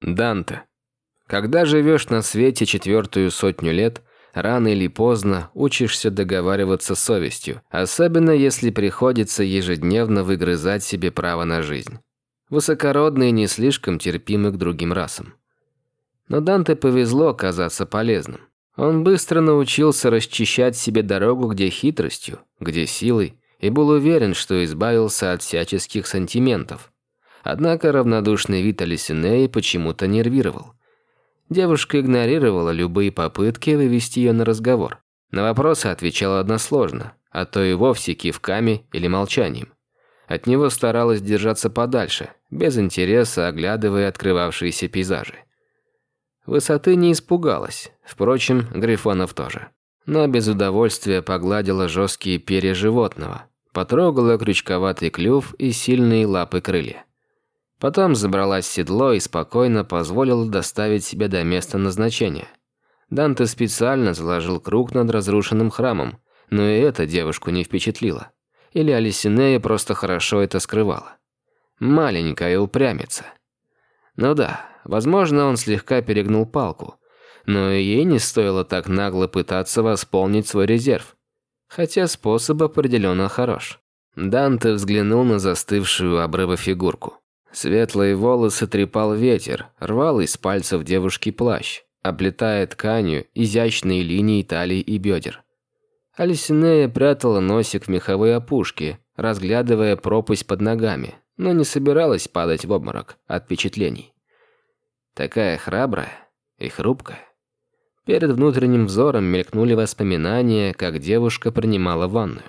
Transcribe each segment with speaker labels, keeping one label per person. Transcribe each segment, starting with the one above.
Speaker 1: Данте. Когда живешь на свете четвертую сотню лет, рано или поздно учишься договариваться с совестью, особенно если приходится ежедневно выгрызать себе право на жизнь. Высокородные не слишком терпимы к другим расам. Но Данте повезло оказаться полезным. Он быстро научился расчищать себе дорогу где хитростью, где силой, и был уверен, что избавился от всяческих сантиментов. Однако равнодушный вид Алисинеи почему-то нервировал. Девушка игнорировала любые попытки вывести ее на разговор. На вопросы отвечала односложно, а то и вовсе кивками или молчанием. От него старалась держаться подальше, без интереса оглядывая открывавшиеся пейзажи. Высоты не испугалась, впрочем, Грифонов тоже. Но без удовольствия погладила жесткие перья животного, потрогала крючковатый клюв и сильные лапы крылья. Потом забралась в седло и спокойно позволила доставить себя до места назначения. Данте специально заложил круг над разрушенным храмом, но и это девушку не впечатлило. Или Алисинея просто хорошо это скрывала. Маленькая упрямица. Ну да, возможно, он слегка перегнул палку, но ей не стоило так нагло пытаться восполнить свой резерв. Хотя способ определенно хорош. Данте взглянул на застывшую обрыва фигурку. Светлые волосы трепал ветер, рвал из пальцев девушки плащ, облетая тканью изящные линии талии и бедер. Алисинея прятала носик в меховой опушке, разглядывая пропасть под ногами, но не собиралась падать в обморок от впечатлений. Такая храбрая и хрупкая. Перед внутренним взором мелькнули воспоминания, как девушка принимала ванную.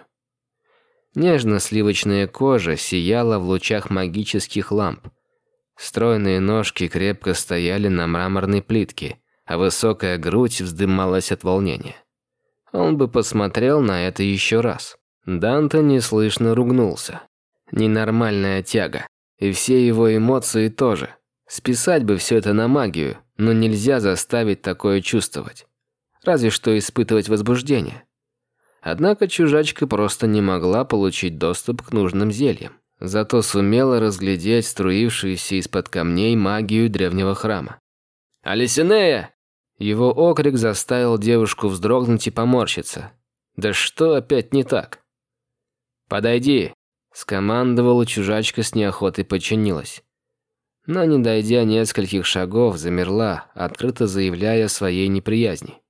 Speaker 1: Нежно-сливочная кожа сияла в лучах магических ламп. Стройные ножки крепко стояли на мраморной плитке, а высокая грудь вздымалась от волнения. Он бы посмотрел на это еще раз. Данте неслышно ругнулся. Ненормальная тяга. И все его эмоции тоже. Списать бы все это на магию, но нельзя заставить такое чувствовать. Разве что испытывать возбуждение. Однако чужачка просто не могла получить доступ к нужным зельям. Зато сумела разглядеть струившуюся из-под камней магию древнего храма. «Алисинея!» Его окрик заставил девушку вздрогнуть и поморщиться. «Да что опять не так?» «Подойди!» Скомандовала чужачка с неохотой подчинилась. Но, не дойдя нескольких шагов, замерла, открыто заявляя о своей неприязни.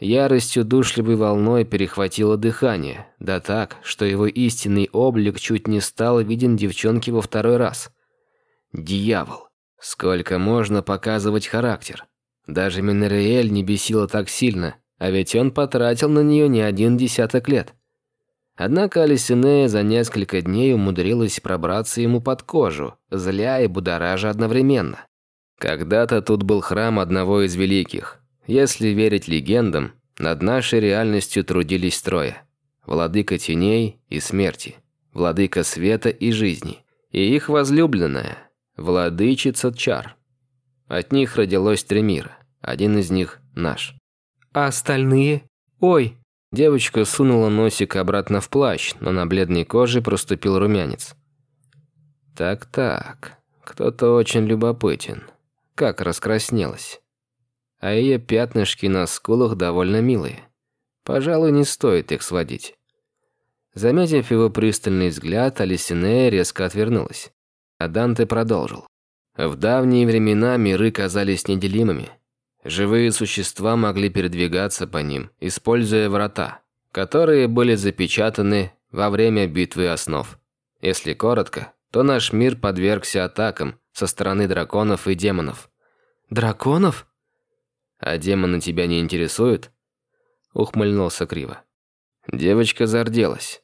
Speaker 1: Яростью душливой волной перехватило дыхание, да так, что его истинный облик чуть не стал виден девчонке во второй раз. Дьявол! Сколько можно показывать характер? Даже Минериэль не бесила так сильно, а ведь он потратил на нее не один десяток лет. Однако Алисинея за несколько дней умудрилась пробраться ему под кожу, зля и будоража одновременно. Когда-то тут был храм одного из великих, если верить легендам, над нашей реальностью трудились трое. Владыка теней и смерти, владыка света и жизни, и их возлюбленная, владычица чар. От них родилось три мира, один из них наш.
Speaker 2: А остальные? Ой!
Speaker 1: Девочка сунула носик обратно в плащ, но на бледной коже проступил румянец. Так-так, кто-то очень любопытен. Как раскраснелась а ее пятнышки на скулах довольно милые. Пожалуй, не стоит их сводить. Заметив его пристальный взгляд, Алисинея резко отвернулась. А Данте продолжил. В давние времена миры казались неделимыми. Живые существа могли передвигаться по ним, используя врата, которые были запечатаны во время битвы основ. Если коротко, то наш мир подвергся атакам со стороны драконов и демонов.
Speaker 2: «Драконов?»
Speaker 1: «А демоны тебя не интересуют?» Ухмыльнулся криво. Девочка зарделась.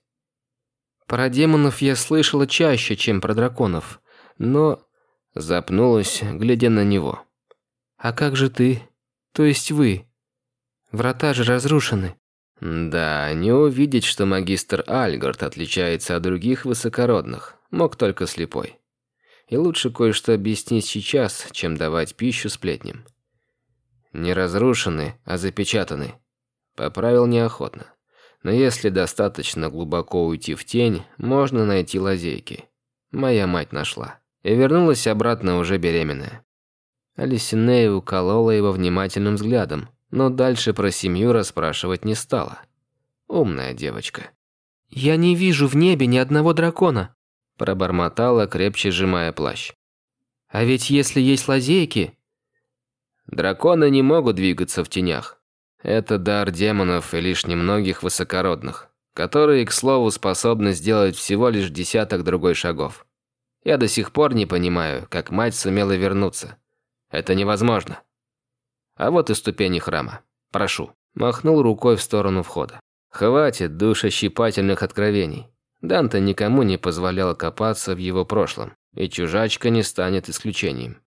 Speaker 2: «Про демонов я слышала чаще, чем про драконов, но...»
Speaker 1: Запнулась, глядя на него.
Speaker 2: «А как же ты? То есть вы? Врата же разрушены».
Speaker 1: Да, не увидеть, что магистр Альгард отличается от других высокородных, мог только слепой. И лучше кое-что объяснить сейчас, чем давать пищу сплетням. Не разрушены, а запечатаны. Поправил неохотно. Но если достаточно глубоко уйти в тень, можно найти лазейки. Моя мать нашла. И вернулась обратно уже беременная. Алисинея уколола его внимательным взглядом, но дальше про семью расспрашивать не стала. Умная девочка.
Speaker 2: «Я не вижу в небе ни одного дракона», –
Speaker 1: пробормотала, крепче сжимая плащ.
Speaker 2: «А ведь если есть лазейки...»
Speaker 1: «Драконы не могут двигаться в тенях. Это дар демонов и лишь немногих высокородных, которые, к слову, способны сделать всего лишь десяток другой шагов. Я до сих пор не понимаю, как мать сумела вернуться. Это невозможно. А вот и ступени храма. Прошу». Махнул рукой в сторону входа. Хватит душещипательных откровений. Данте никому не позволял копаться в его прошлом, и чужачка не станет исключением.